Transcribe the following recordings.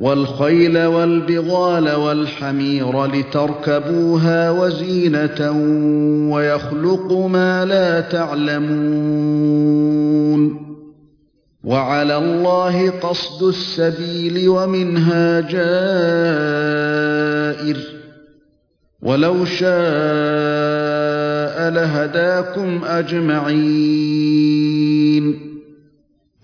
والخيل والبغال والحمير لتركبوها وزينة ويخلق ما لا تعلمون. وعلى الله قصد السبيل ومنها جائر. ولو شاء لهداكم أجمعين.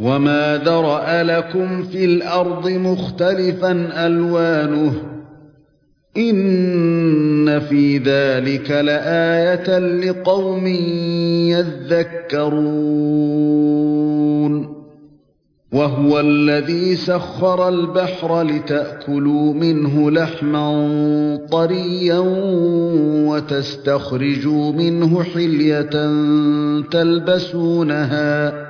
وما ذرأ لكم في الأرض مختلفا ألوانه إن في ذلك لآية لقوم يذكرون وهو الذي سخر البحر لتأكلوا منه لحما طريا وتستخرجوا منه حلية تلبسونها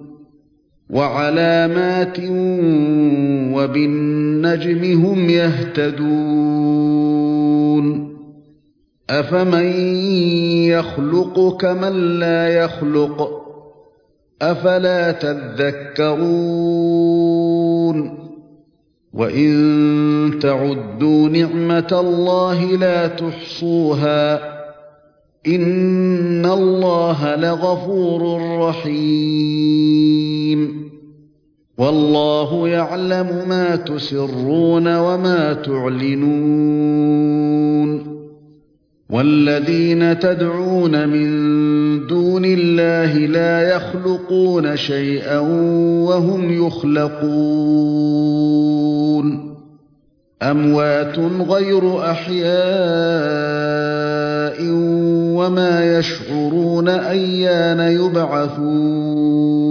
وعلامات وبالنجم هم يهتدون. أفمن يخلق كمن لا يخلق؟ أفلا تذكرون؟ وإن تعدوا نعمة الله لا تحصوها. إن الله لغفور رحيم. والله يعلم ما تسرون وما تعلنون والذين تدعون من دون الله لا يخلقون شيئا وهم يخلقون أموات غير أحياء وما يشعرون أيان يبعثون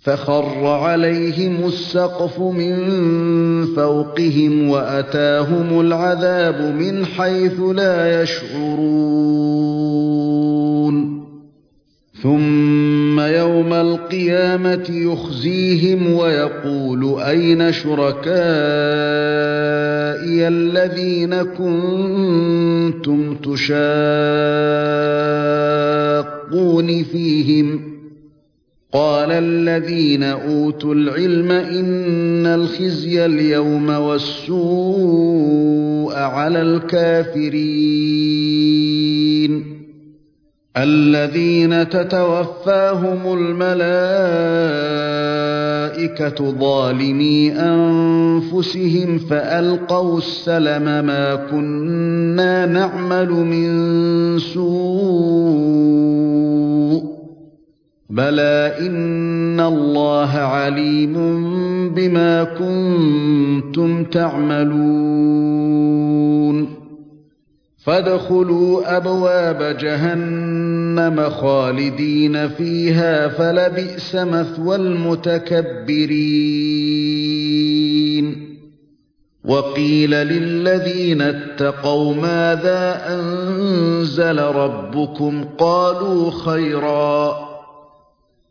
فخر عليهم السقف من فوقهم وأتاهم العذاب من حيث لا يشعرون. ثم يوم القيامة يخزيهم ويقول أين شركائي الذين كنتم تشاقون فيهم؟ قال الذين أوتوا العلم إن الخزي اليوم والسوء على الكافرين. الذين تتوفاهم الملائكة ظالمي أنفسهم فألقوا السلم ما كنا نعمل من سوء. بلى ان الله عليم بما كنتم تعملون فادخلوا ابواب جهنم خالدين فيها فلبئس مثوى المتكبرين وقيل للذين اتقوا ماذا انزل ربكم قالوا خيرا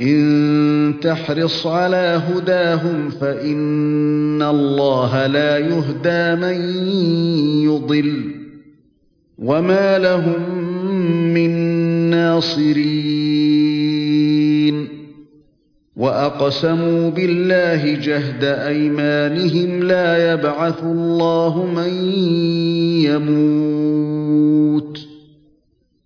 إن تحرص على هداهم فإن الله لا يهدى من يضل وما لهم من ناصرين وأقسموا بالله جهد أيمانهم لا يبعث الله من يموت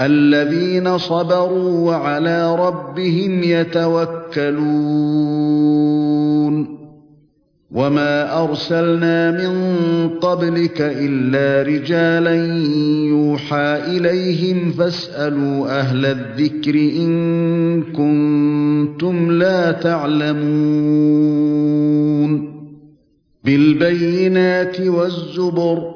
الذين صبروا وعلى ربهم يتوكلون. وما أرسلنا من قبلك إلا رجالا يوحى إليهم فاسألوا أهل الذكر إن كنتم لا تعلمون. بالبينات والزبر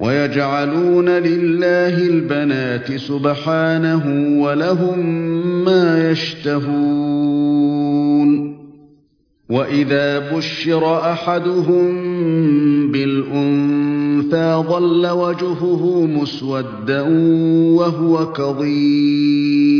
ويجعلون لله البنات سبحانه ولهم ما يشتهون. وإذا بشر أحدهم بالأنثى ظل وجهه مسودا وهو كظيم.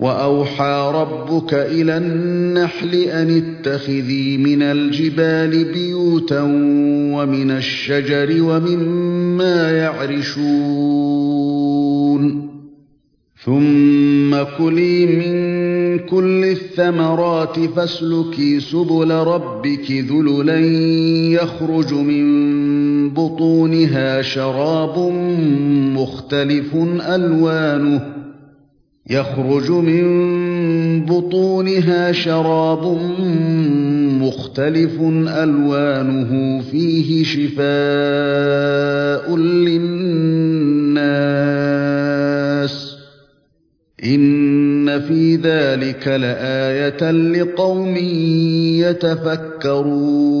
وأوحى ربك إلى النحل أن اتخذي من الجبال بيوتا ومن الشجر ومما يعرشون. ثم كلي من كل الثمرات فاسلكي سبل ربك ذللا يخرج من بطونها شراب مختلف ألوانه يخرج من بطونها شراب مختلف ألوانه فيه شفاء للناس. إن في ذلك لآية لقوم يتفكرون.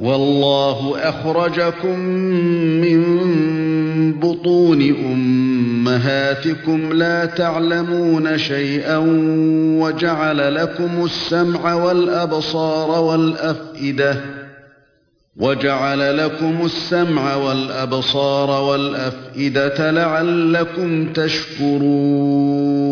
والله أخرجكم من بطون أمهاتكم لا تعلمون شيئا وجعل لكم السمع والأبصار والأفئدة وجعل لكم السمع والأبصار والأفئدة لعلكم تشكرون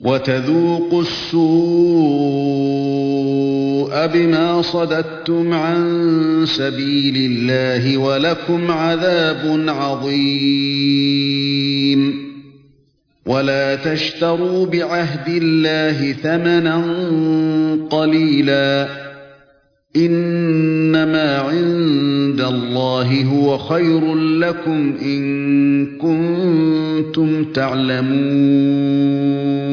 وتذوقوا السوء بما صددتم عن سبيل الله ولكم عذاب عظيم. ولا تشتروا بعهد الله ثمنا قليلا. إنما عند الله هو خير لكم إن كنتم تعلمون.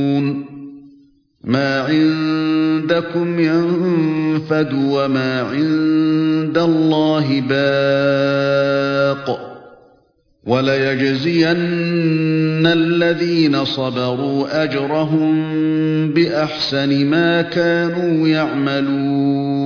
ما عندكم ينفد وما عند الله باق وليجزين الذين صبروا أجرهم بأحسن ما كانوا يعملون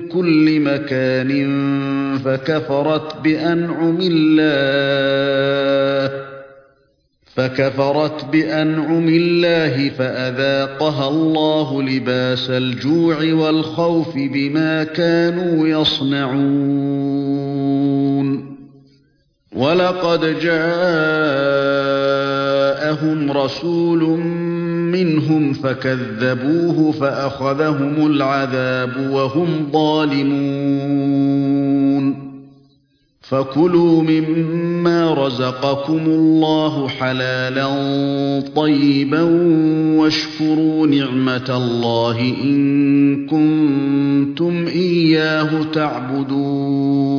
كل مكان فكفرت بأنعم الله فكفرت بأنعم الله فأذاقها الله لباس الجوع والخوف بما كانوا يصنعون ولقد جاءهم رسول منهم فكذبوه فأخذهم العذاب وهم ظالمون. فكلوا مما رزقكم الله حلالا طيبا واشكروا نعمة الله إن كنتم إياه تعبدون.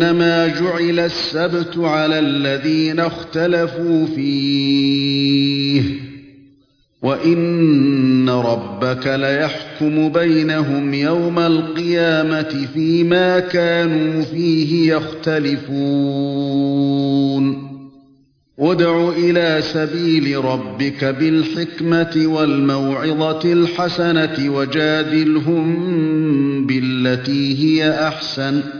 إنما جعل السبت على الذين اختلفوا فيه. وإن ربك ليحكم بينهم يوم القيامة فيما كانوا فيه يختلفون. ادع إلى سبيل ربك بالحكمة والموعظة الحسنة وجادلهم بالتي هي أحسن.